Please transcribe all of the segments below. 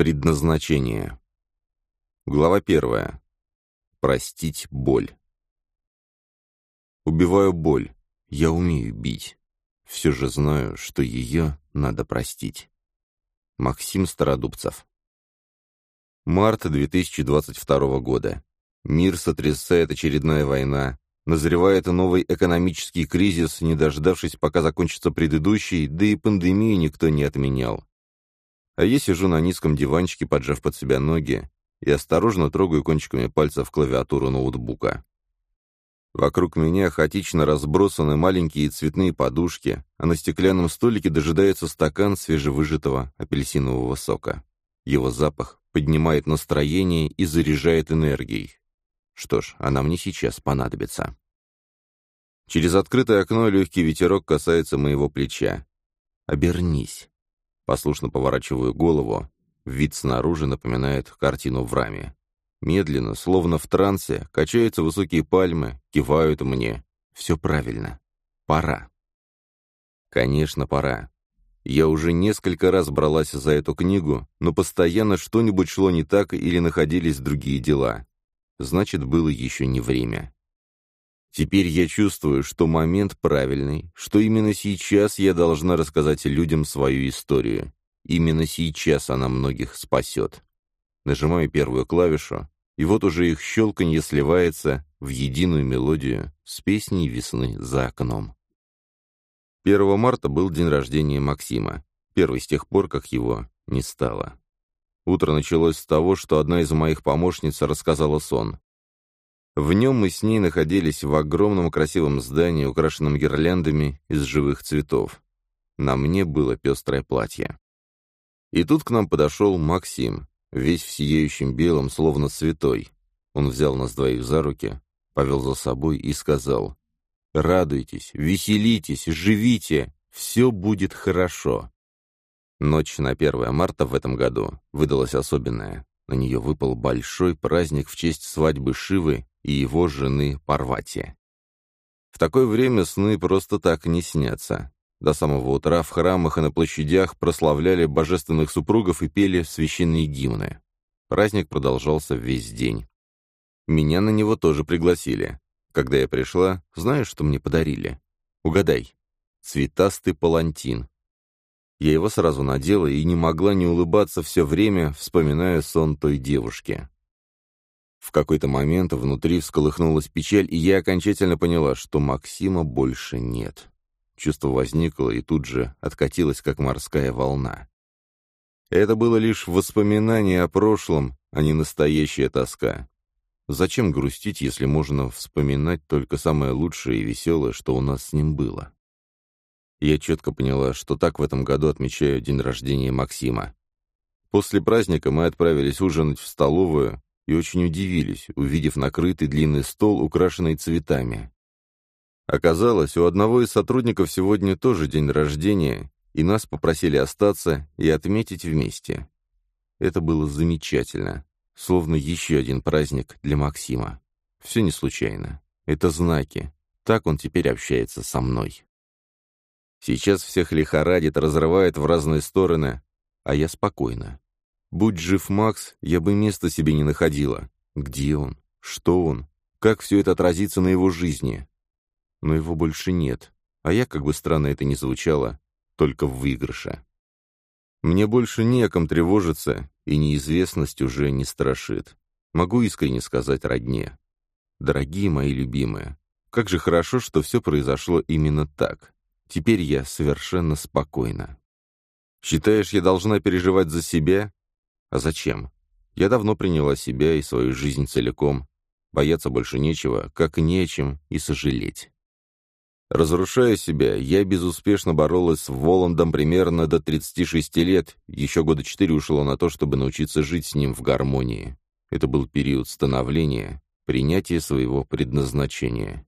Предназначение. Глава первая. Простить боль. Убиваю боль. Я умею бить. Все же знаю, что ее надо простить. Максим Стародубцев. Март 2022 года. Мир сотрясает очередная война. Назревает новый экономический кризис, не дождавшись, пока закончится предыдущий, да и пандемию никто не отменял. А я сижу на низком диванчике, поджав под себя ноги, и осторожно трогаю кончиками пальцев клавиатуру ноутбука. Вокруг меня хаотично разбросаны маленькие цветные подушки, а на стеклянном столике дожидается стакан свежевыжатого апельсинового сока. Его запах поднимает настроение и заряжает энергией. Что ж, она мне сейчас понадобится. Через открытое окно легкий ветерок касается моего плеча. «Обернись». Послушно поворачиваю голову. Вид снаружи напоминает картину в раме. Медленно, словно в трансе, качаются высокие пальмы, кивают мне. Все правильно. Пора. Конечно, пора. Я уже несколько раз бралась за эту книгу, но постоянно что-нибудь шло не так или находились другие дела. Значит, было еще не время. Теперь я чувствую, что момент правильный, что именно сейчас я должна рассказать людям свою историю. Именно сейчас она многих спасет. Нажимаю первую клавишу, и вот уже их щелканье сливается в единую мелодию с песней весны за окном. 1 марта был день рождения Максима, первый с тех пор, как его не стало. Утро началось с того, что одна из моих помощниц рассказала сон. В нем мы с ней находились в огромном красивом здании, украшенном гирляндами из живых цветов. На мне было пестрое платье. И тут к нам подошел Максим, весь в сияющем белом, словно святой. Он взял нас двоих за руки, повел за собой и сказал, «Радуйтесь, веселитесь, живите, все будет хорошо». Ночь на 1 марта в этом году выдалась особенная. На нее выпал большой праздник в честь свадьбы Шивы и его жены Парвати. В такое время сны просто так не снятся. До самого утра в храмах и на площадях прославляли божественных супругов и пели священные гимны. Праздник продолжался весь день. Меня на него тоже пригласили. Когда я пришла, знаешь, что мне подарили? Угадай. Цветастый палантин. Я его сразу надела и не могла не улыбаться все время, вспоминая сон той девушки. В какой-то момент внутри всколыхнулась печаль, и я окончательно поняла, что Максима больше нет. Чувство возникло и тут же откатилось, как морская волна. Это было лишь воспоминание о прошлом, а не настоящая тоска. Зачем грустить, если можно вспоминать только самое лучшее и веселое, что у нас с ним было? Я четко поняла, что так в этом году отмечаю день рождения Максима. После праздника мы отправились ужинать в столовую, и очень удивились, увидев накрытый длинный стол, украшенный цветами. Оказалось, у одного из сотрудников сегодня тоже день рождения, и нас попросили остаться и отметить вместе. Это было замечательно, словно еще один праздник для Максима. Все не случайно. Это знаки. Так он теперь общается со мной. Сейчас всех лихорадит, разрывает в разные стороны, а я спокойно. Будь жив Макс, я бы места себе не находила. Где он? Что он? Как все это отразится на его жизни? Но его больше нет, а я, как бы странно это ни звучало, только в выигрыше. Мне больше не о ком тревожиться, и неизвестность уже не страшит. Могу искренне сказать родне. Дорогие мои любимые, как же хорошо, что все произошло именно так. Теперь я совершенно спокойна. Считаешь, я должна переживать за себя? А зачем? Я давно приняла себя и свою жизнь целиком. Бояться больше нечего, как и нечем и сожалеть. Разрушая себя, я безуспешно боролась с Воландом примерно до 36 лет, еще года четыре ушло на то, чтобы научиться жить с ним в гармонии. Это был период становления, принятия своего предназначения.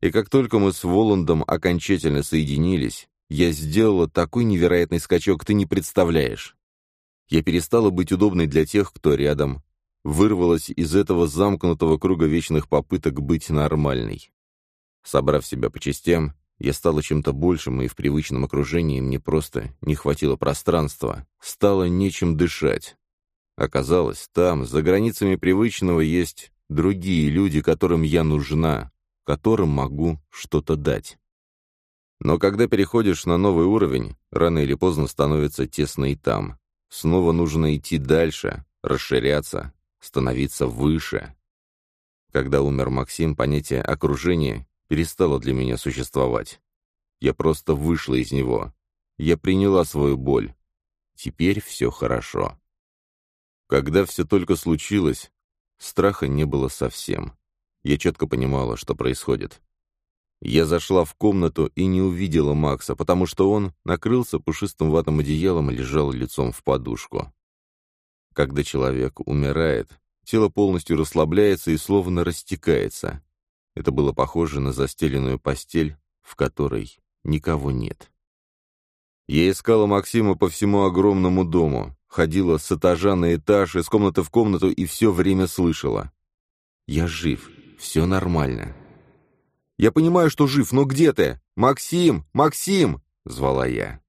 И как только мы с Воландом окончательно соединились, я сделала такой невероятный скачок, ты не представляешь. Я перестала быть удобной для тех, кто рядом. Вырвалась из этого замкнутого круга вечных попыток быть нормальной. Собрав себя по частям, Я стала чем-то большим, и в привычном окружении мне просто не хватило пространства. Стало нечем дышать. Оказалось, там, за границами привычного, есть другие люди, которым я нужна, которым могу что-то дать. Но когда переходишь на новый уровень, рано или поздно становится тесно и там. Снова нужно идти дальше, расширяться, становиться выше. Когда умер Максим, понятие окружения перестало для меня существовать. Я просто вышла из него. Я приняла свою боль. Теперь все хорошо. Когда все только случилось, страха не было совсем. Я четко понимала, что происходит. Я зашла в комнату и не увидела Макса, потому что он накрылся пушистым ватным одеялом и лежал лицом в подушку. Когда человек умирает, тело полностью расслабляется и словно растекается. Это было похоже на застеленную постель, в которой никого нет. Я искала Максима по всему огромному дому, ходила с этажа на этаж, из комнаты в комнату и все время слышала. «Я жив, все нормально». Я понимаю, что жив, но где ты? Максим! Максим!» — звала я.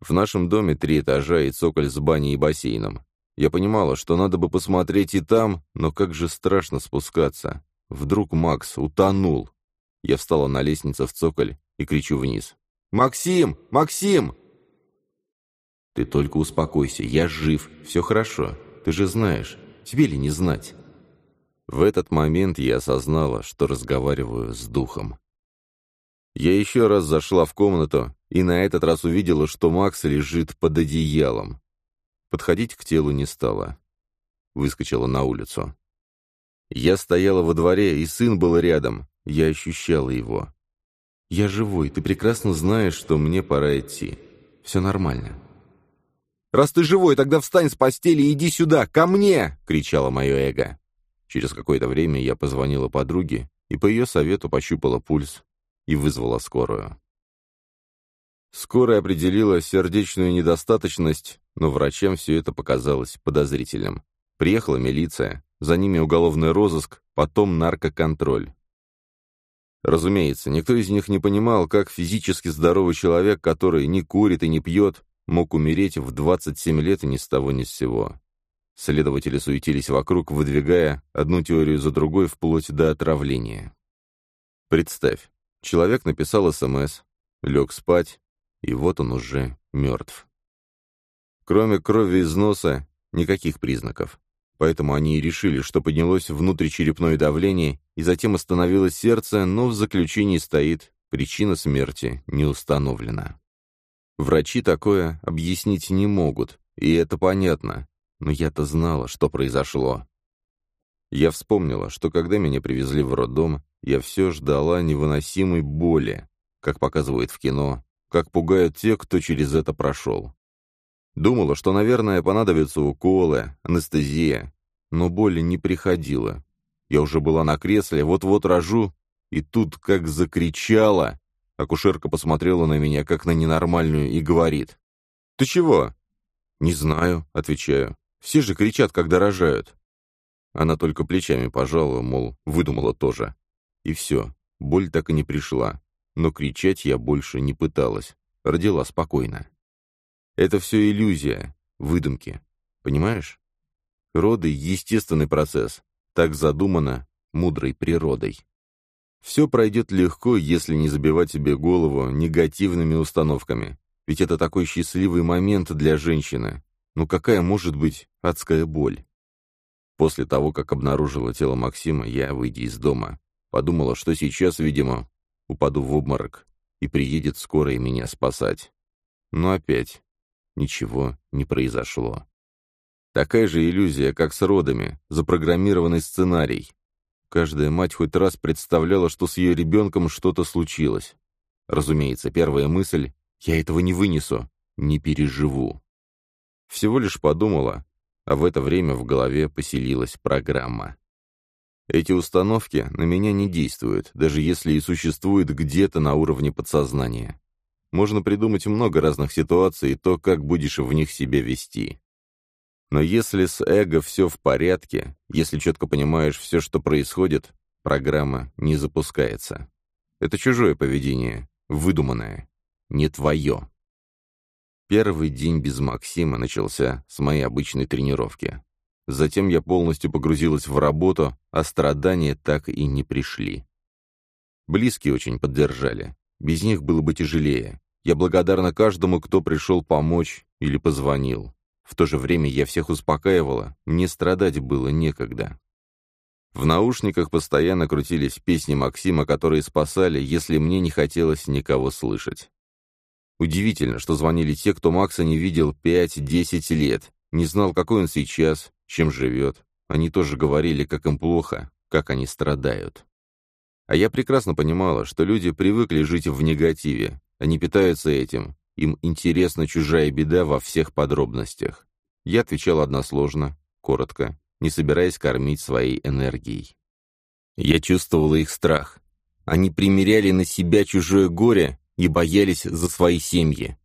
В нашем доме три этажа и цоколь с баней и бассейном. Я понимала, что надо бы посмотреть и там, но как же страшно спускаться. Вдруг Макс утонул. Я встала на лестнице в цоколь и кричу вниз. «Максим! Максим!» «Ты только успокойся, я жив, все хорошо. Ты же знаешь, тебе ли не знать?» В этот момент я осознала, что разговариваю с духом. Я еще раз зашла в комнату и на этот раз увидела, что Макс лежит под одеялом. Подходить к телу не стала. Выскочила на улицу. Я стояла во дворе, и сын был рядом. Я ощущала его. «Я живой, ты прекрасно знаешь, что мне пора идти. Все нормально». «Раз ты живой, тогда встань с постели и иди сюда, ко мне!» — кричало мое эго. Через какое-то время я позвонила подруге и по ее совету пощупала пульс и вызвала скорую. Скорая определила сердечную недостаточность, но врачам все это показалось подозрительным. Приехала милиция, за ними уголовный розыск, потом наркоконтроль. Разумеется, никто из них не понимал, как физически здоровый человек, который не курит и не пьет, мог умереть в 27 лет ни с того ни с сего. Следователи суетились вокруг, выдвигая одну теорию за другой вплоть до отравления. Представь, человек написал СМС, лег спать, и вот он уже мертв. Кроме крови из носа, никаких признаков. Поэтому они и решили, что поднялось внутричерепное давление, и затем остановилось сердце, но в заключении стоит «причина смерти не установлена». Врачи такое объяснить не могут, и это понятно. Но я-то знала, что произошло. Я вспомнила, что когда меня привезли в роддом, я все ждала невыносимой боли, как показывают в кино, как пугают те, кто через это прошел. Думала, что, наверное, понадобятся уколы, анестезия, но боли не приходила. Я уже была на кресле, вот-вот рожу, и тут как закричала. Акушерка посмотрела на меня, как на ненормальную, и говорит. «Ты чего?» «Не знаю», — отвечаю. Все же кричат, когда рожают. Она только плечами пожала, мол, выдумала тоже. И все, боль так и не пришла. Но кричать я больше не пыталась. Родила спокойно. Это все иллюзия, выдумки. Понимаешь? Роды — естественный процесс. Так задумано мудрой природой. Все пройдет легко, если не забивать себе голову негативными установками. Ведь это такой счастливый момент для женщины. Ну какая может быть адская боль? После того, как обнаружила тело Максима, я, выйдя из дома, подумала, что сейчас, видимо, упаду в обморок, и приедет скорая меня спасать. Но опять ничего не произошло. Такая же иллюзия, как с родами, запрограммированный сценарий. Каждая мать хоть раз представляла, что с ее ребенком что-то случилось. Разумеется, первая мысль «я этого не вынесу, не переживу». Всего лишь подумала, а в это время в голове поселилась программа. Эти установки на меня не действуют, даже если и существуют где-то на уровне подсознания. Можно придумать много разных ситуаций и то, как будешь в них себя вести. Но если с эго все в порядке, если четко понимаешь все, что происходит, программа не запускается. Это чужое поведение, выдуманное, не твое. Первый день без Максима начался с моей обычной тренировки. Затем я полностью погрузилась в работу, а страдания так и не пришли. Близкие очень поддержали. Без них было бы тяжелее. Я благодарна каждому, кто пришел помочь или позвонил. В то же время я всех успокаивала, мне страдать было некогда. В наушниках постоянно крутились песни Максима, которые спасали, если мне не хотелось никого слышать. Удивительно, что звонили те, кто Макса не видел 5-10 лет, не знал, какой он сейчас, чем живет. Они тоже говорили, как им плохо, как они страдают. А я прекрасно понимала, что люди привыкли жить в негативе. Они питаются этим. Им интересна чужая беда во всех подробностях. Я отвечал односложно, коротко, не собираясь кормить своей энергией. Я чувствовала их страх. Они примеряли на себя чужое горе и боялись за свои семьи,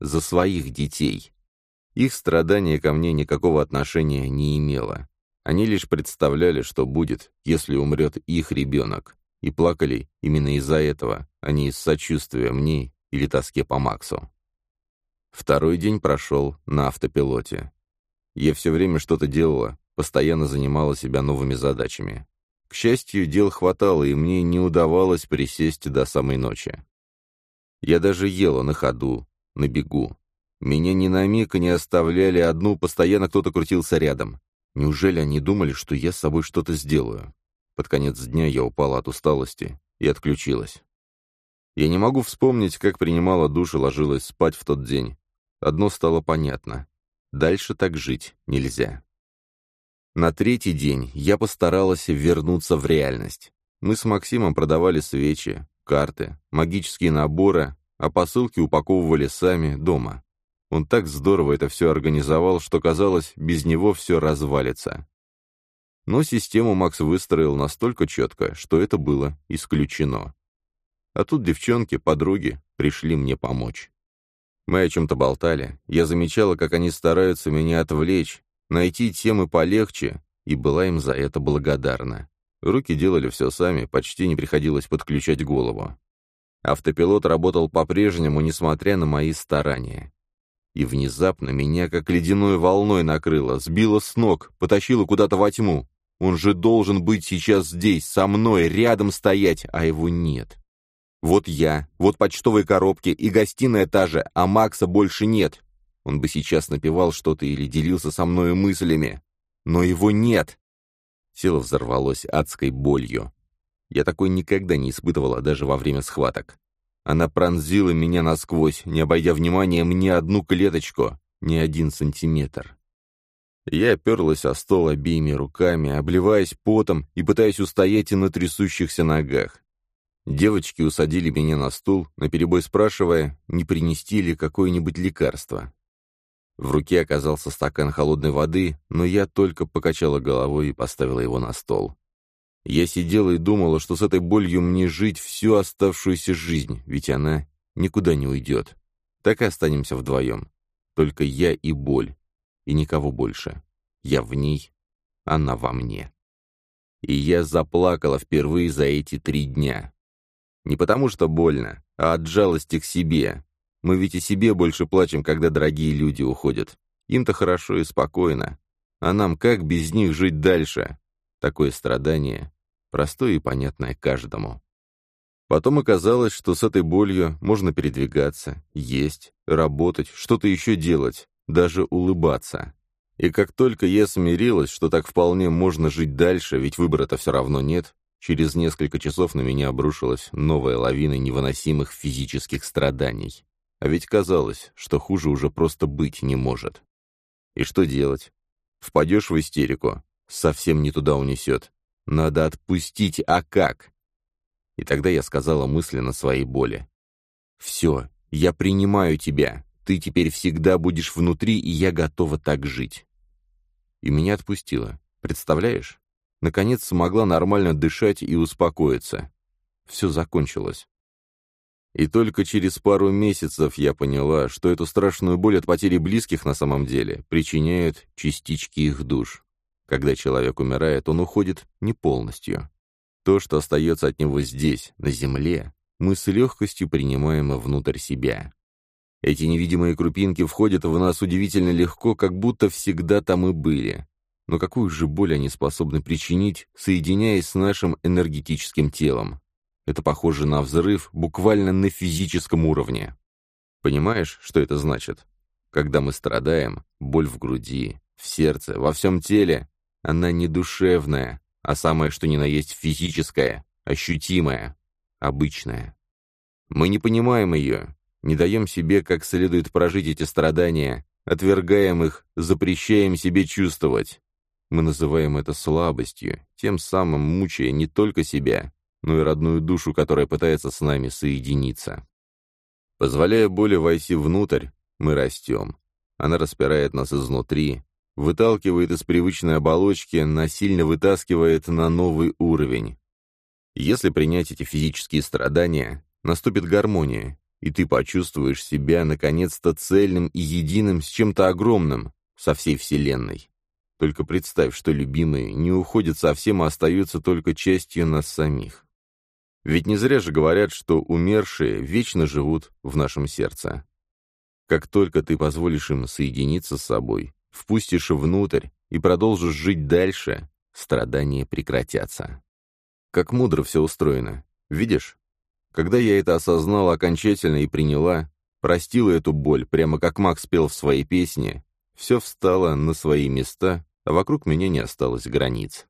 за своих детей. Их страдание ко мне никакого отношения не имело. Они лишь представляли, что будет, если умрет их ребенок, и плакали именно из-за этого, а не из сочувствия мне или тоске по Максу. Второй день прошел на автопилоте. Я все время что-то делала, постоянно занимала себя новыми задачами. К счастью, дел хватало, и мне не удавалось присесть до самой ночи. Я даже ела на ходу, на бегу. Меня ни на миг не оставляли одну, постоянно кто-то крутился рядом. Неужели они думали, что я с собой что-то сделаю? Под конец дня я упала от усталости и отключилась. Я не могу вспомнить, как принимала душ и ложилась спать в тот день. Одно стало понятно. Дальше так жить нельзя. На третий день я постаралась вернуться в реальность. Мы с Максимом продавали свечи, карты, магические наборы, а посылки упаковывали сами дома. Он так здорово это все организовал, что казалось, без него все развалится. Но систему Макс выстроил настолько четко, что это было исключено. А тут девчонки, подруги, пришли мне помочь. Мы о чем-то болтали, я замечала, как они стараются меня отвлечь, найти темы полегче, и была им за это благодарна. Руки делали все сами, почти не приходилось подключать голову. Автопилот работал по-прежнему, несмотря на мои старания. И внезапно меня как ледяной волной накрыло, сбило с ног, потащило куда-то во тьму. Он же должен быть сейчас здесь, со мной, рядом стоять, а его нет. Вот я, вот почтовые коробки и гостиная та же, а Макса больше нет. Он бы сейчас напевал что-то или делился со мной мыслями. Но его нет. Тело взорвалось адской болью. Я такой никогда не испытывала даже во время схваток. Она пронзила меня насквозь, не обойдя вниманием ни одну клеточку, ни один сантиметр. Я оперлась о стол обеими руками, обливаясь потом и пытаясь устоять и на трясущихся ногах. Девочки усадили меня на стул, наперебой спрашивая, не принести ли какое-нибудь лекарство. В руке оказался стакан холодной воды, но я только покачала головой и поставила его на стол. Я сидела и думала, что с этой болью мне жить всю оставшуюся жизнь, ведь она никуда не уйдет. Так и останемся вдвоем. Только я и боль, и никого больше. Я в ней, она во мне. И я заплакала впервые за эти три дня. Не потому что больно, а от жалости к себе, мы ведь и себе больше плачем, когда дорогие люди уходят. Им-то хорошо и спокойно. А нам как без них жить дальше? Такое страдание, простое и понятное каждому. Потом оказалось, что с этой болью можно передвигаться, есть, работать, что-то еще делать, даже улыбаться. И как только я смирилась, что так вполне можно жить дальше, ведь выбора-то все равно нет, через несколько часов на меня обрушилась новая лавина невыносимых физических страданий. А ведь казалось, что хуже уже просто быть не может. И что делать? Впадешь в истерику, совсем не туда унесет. Надо отпустить, а как? И тогда я сказала мысленно своей боли. «Все, я принимаю тебя. Ты теперь всегда будешь внутри, и я готова так жить». И меня отпустила. Представляешь? Наконец смогла нормально дышать и успокоиться. Все закончилось. И только через пару месяцев я поняла, что эту страшную боль от потери близких на самом деле причиняют частички их душ. Когда человек умирает, он уходит не полностью. То, что остается от него здесь, на земле, мы с легкостью принимаем внутрь себя. Эти невидимые крупинки входят в нас удивительно легко, как будто всегда там и были. Но какую же боль они способны причинить, соединяясь с нашим энергетическим телом? Это похоже на взрыв буквально на физическом уровне. Понимаешь, что это значит? Когда мы страдаем, боль в груди, в сердце, во всем теле, она не душевная, а самое что ни на есть физическая, ощутимая, обычная. Мы не понимаем ее, не даем себе как следует прожить эти страдания, отвергаем их, запрещаем себе чувствовать. Мы называем это слабостью, тем самым мучая не только себя, но и родную душу, которая пытается с нами соединиться. Позволяя боли войти внутрь, мы растем. Она распирает нас изнутри, выталкивает из привычной оболочки, насильно вытаскивает на новый уровень. Если принять эти физические страдания, наступит гармония, и ты почувствуешь себя наконец-то цельным и единым с чем-то огромным, со всей Вселенной. Только представь, что любимые не уходят совсем, а остаются только частью нас самих. Ведь не зря же говорят, что умершие вечно живут в нашем сердце. Как только ты позволишь им соединиться с собой, впустишь внутрь и продолжишь жить дальше, страдания прекратятся. Как мудро все устроено. Видишь? Когда я это осознала окончательно и приняла, простила эту боль, прямо как Макс пел в своей песне, все встало на свои места, а вокруг меня не осталось границ.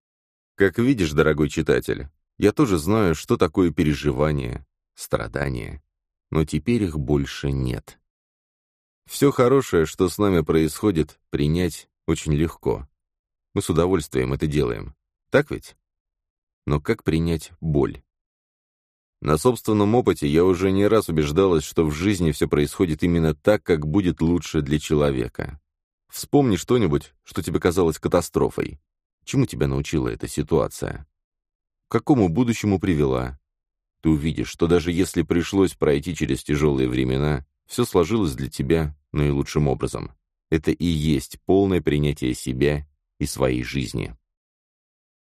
Как видишь, дорогой читатель, я тоже знаю, что такое переживание, страдания, но теперь их больше нет. Все хорошее, что с нами происходит, принять очень легко. Мы с удовольствием это делаем. Так ведь? Но как принять боль? На собственном опыте я уже не раз убеждалась, что в жизни все происходит именно так, как будет лучше для человека. Вспомни что-нибудь, что тебе казалось катастрофой. Чему тебя научила эта ситуация? Какому будущему привела? Ты увидишь, что даже если пришлось пройти через тяжелые времена, все сложилось для тебя наилучшим образом. Это и есть полное принятие себя и своей жизни.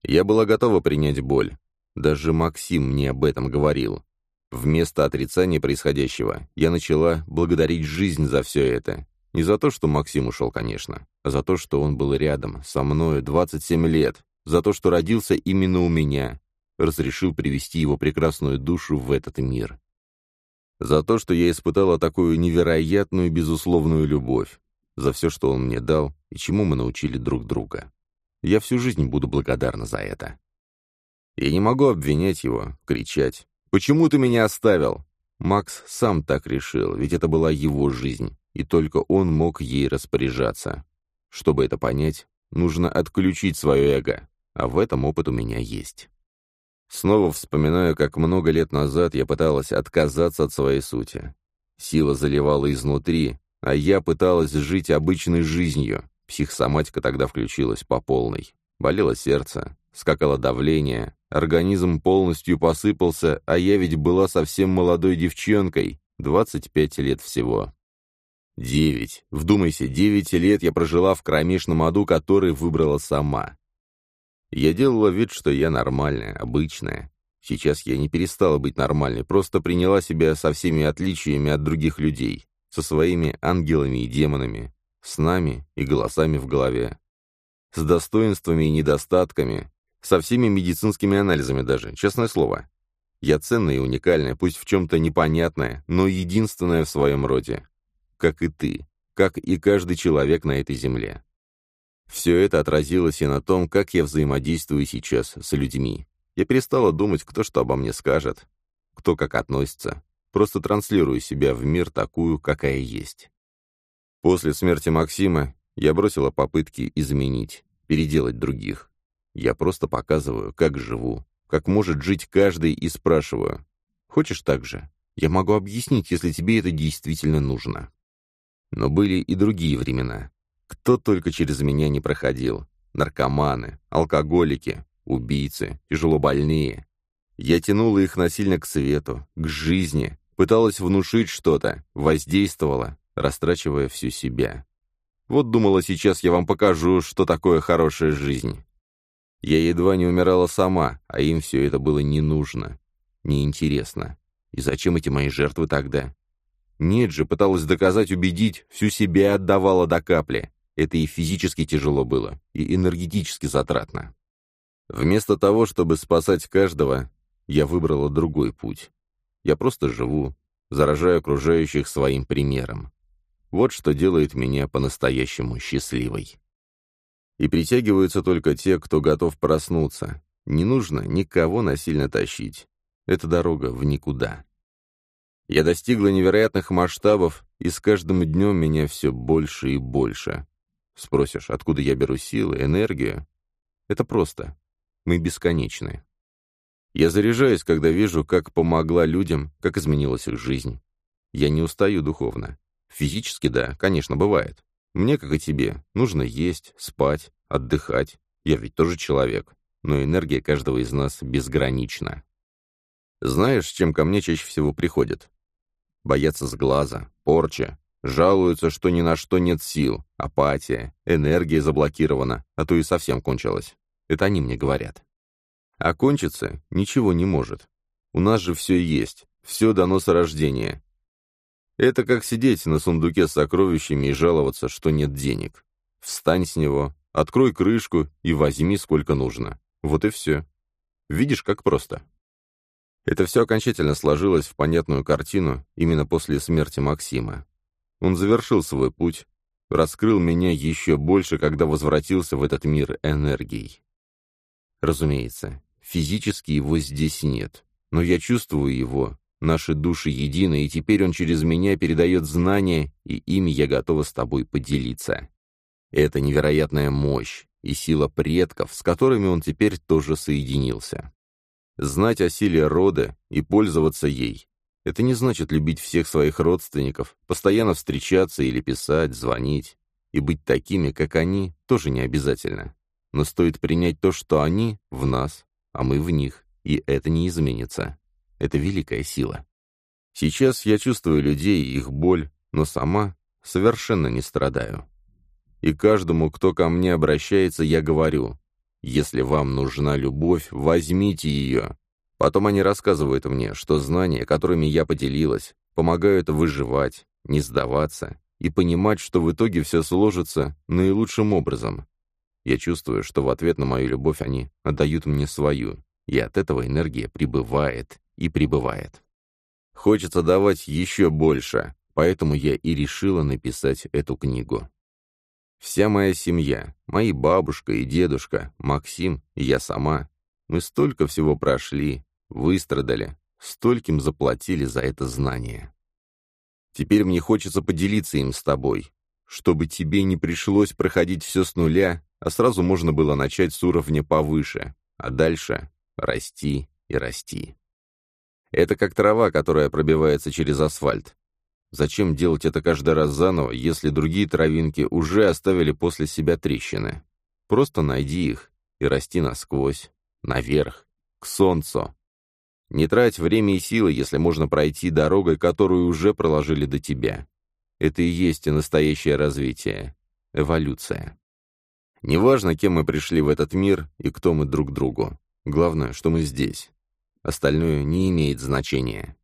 Я была готова принять боль. Даже Максим мне об этом говорил. Вместо отрицания происходящего я начала благодарить жизнь за все это. Не за то, что Максим ушел, конечно, а за то, что он был рядом, со мною 27 лет, за то, что родился именно у меня, разрешил привести его прекрасную душу в этот мир. За то, что я испытала такую невероятную безусловную любовь, за все, что он мне дал и чему мы научили друг друга. Я всю жизнь буду благодарна за это. Я не могу обвинять его, кричать. «Почему ты меня оставил?» Макс сам так решил, ведь это была его жизнь, и только он мог ей распоряжаться. Чтобы это понять, нужно отключить свое эго, а в этом опыт у меня есть. Снова вспоминаю, как много лет назад я пыталась отказаться от своей сути. Сила заливала изнутри, а я пыталась жить обычной жизнью. Психосоматика тогда включилась по полной. Болело сердце, скакало давление, организм полностью посыпался, а я ведь была совсем молодой девчонкой, 25 лет всего. Девять. Вдумайся, девять лет я прожила в кромешном аду, который выбрала сама. Я делала вид, что я нормальная, обычная. Сейчас я не перестала быть нормальной, просто приняла себя со всеми отличиями от других людей, со своими ангелами и демонами, с нами и голосами в голове, с достоинствами и недостатками, со всеми медицинскими анализами даже, честное слово. Я ценная и уникальная, пусть в чем-то непонятная, но единственная в своем роде. Как и ты, как и каждый человек на этой земле. Все это отразилось и на том, как я взаимодействую сейчас с людьми. Я перестала думать, кто что обо мне скажет, кто как относится. Просто транслирую себя в мир такую, какая есть. После смерти Максима я бросила попытки изменить, переделать других. Я просто показываю, как живу, как может жить каждый и спрашиваю. Хочешь так же? Я могу объяснить, если тебе это действительно нужно. Но были и другие времена. Кто только через меня не проходил. Наркоманы, алкоголики, убийцы, тяжелобольные. Я тянула их насильно к свету, к жизни, пыталась внушить что-то, воздействовала, растрачивая всю себя. Вот думала, сейчас я вам покажу, что такое хорошая жизнь. Я едва не умирала сама, а им все это было не нужно, неинтересно. И зачем эти мои жертвы тогда? Нет же, пыталась доказать, убедить, всю себя отдавала до капли. Это и физически тяжело было, и энергетически затратно. Вместо того, чтобы спасать каждого, я выбрала другой путь. Я просто живу, заражаю окружающих своим примером. Вот что делает меня по-настоящему счастливой. И притягиваются только те, кто готов проснуться. Не нужно никого насильно тащить. Это дорога в никуда. Я достигла невероятных масштабов, и с каждым днем меня все больше и больше. Спросишь, откуда я беру силы, энергию? Это просто. Мы бесконечны. Я заряжаюсь, когда вижу, как помогла людям, как изменилась их жизнь. Я не устаю духовно. Физически, да, конечно, бывает. Мне, как и тебе, нужно есть, спать, отдыхать. Я ведь тоже человек. Но энергия каждого из нас безгранична. Знаешь, с чем ко мне чаще всего приходят? Боятся сглаза, порча, жалуются, что ни на что нет сил, апатия, энергия заблокирована, а то и совсем кончилась. Это они мне говорят. А кончиться ничего не может. У нас же все есть, все дано с рождения. Это как сидеть на сундуке с сокровищами и жаловаться, что нет денег. Встань с него, открой крышку и возьми сколько нужно. Вот и все. Видишь, как просто. Это все окончательно сложилось в понятную картину именно после смерти Максима. Он завершил свой путь, раскрыл меня еще больше, когда возвратился в этот мир энергией. Разумеется, физически его здесь нет, но я чувствую его, наши души едины, и теперь он через меня передает знания, и ими я готова с тобой поделиться. Это невероятная мощь и сила предков, с которыми он теперь тоже соединился. Знать о силе рода и пользоваться ей — это не значит любить всех своих родственников, постоянно встречаться или писать, звонить. И быть такими, как они, тоже не обязательно но стоит принять то, что они в нас, а мы в них, и это не изменится. Это великая сила. Сейчас я чувствую людей, их боль, но сама совершенно не страдаю. И каждому, кто ко мне обращается, я говорю, если вам нужна любовь, возьмите ее. Потом они рассказывают мне, что знания, которыми я поделилась, помогают выживать, не сдаваться и понимать, что в итоге все сложится наилучшим образом, я чувствую, что в ответ на мою любовь они отдают мне свою, и от этого энергия прибывает и прибывает. Хочется давать еще больше, поэтому я и решила написать эту книгу. Вся моя семья, мои бабушка и дедушка, Максим и я сама, мы столько всего прошли, выстрадали, стольким заплатили за это знание. Теперь мне хочется поделиться им с тобой, чтобы тебе не пришлось проходить все с нуля а сразу можно было начать с уровня повыше, а дальше расти и расти. Это как трава, которая пробивается через асфальт. Зачем делать это каждый раз заново, если другие травинки уже оставили после себя трещины? Просто найди их и расти насквозь, наверх, к солнцу. Не трать время и силы, если можно пройти дорогой, которую уже проложили до тебя. Это и есть настоящее развитие, эволюция. Неважно, кем мы пришли в этот мир и кто мы друг другу. Главное, что мы здесь. Остальное не имеет значения.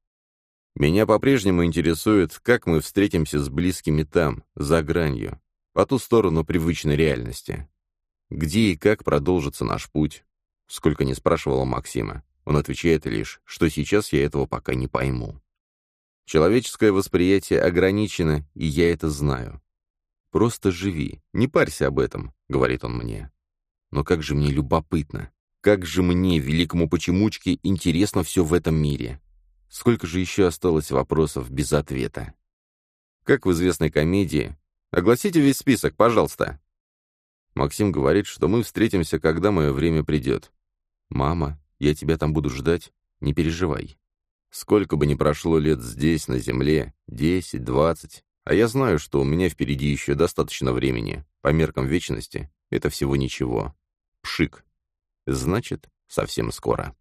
Меня по-прежнему интересует, как мы встретимся с близкими там, за гранью, по ту сторону привычной реальности. Где и как продолжится наш путь? Сколько не спрашивала Максима. Он отвечает лишь, что сейчас я этого пока не пойму. Человеческое восприятие ограничено, и я это знаю. Просто живи, не парься об этом, — говорит он мне. Но как же мне любопытно, как же мне, великому почемучке, интересно все в этом мире. Сколько же еще осталось вопросов без ответа? Как в известной комедии «Огласите весь список, пожалуйста». Максим говорит, что мы встретимся, когда мое время придет. «Мама, я тебя там буду ждать, не переживай». Сколько бы ни прошло лет здесь, на земле, десять, двадцать, а я знаю, что у меня впереди еще достаточно времени. По меркам вечности это всего ничего. Пшик. Значит, совсем скоро.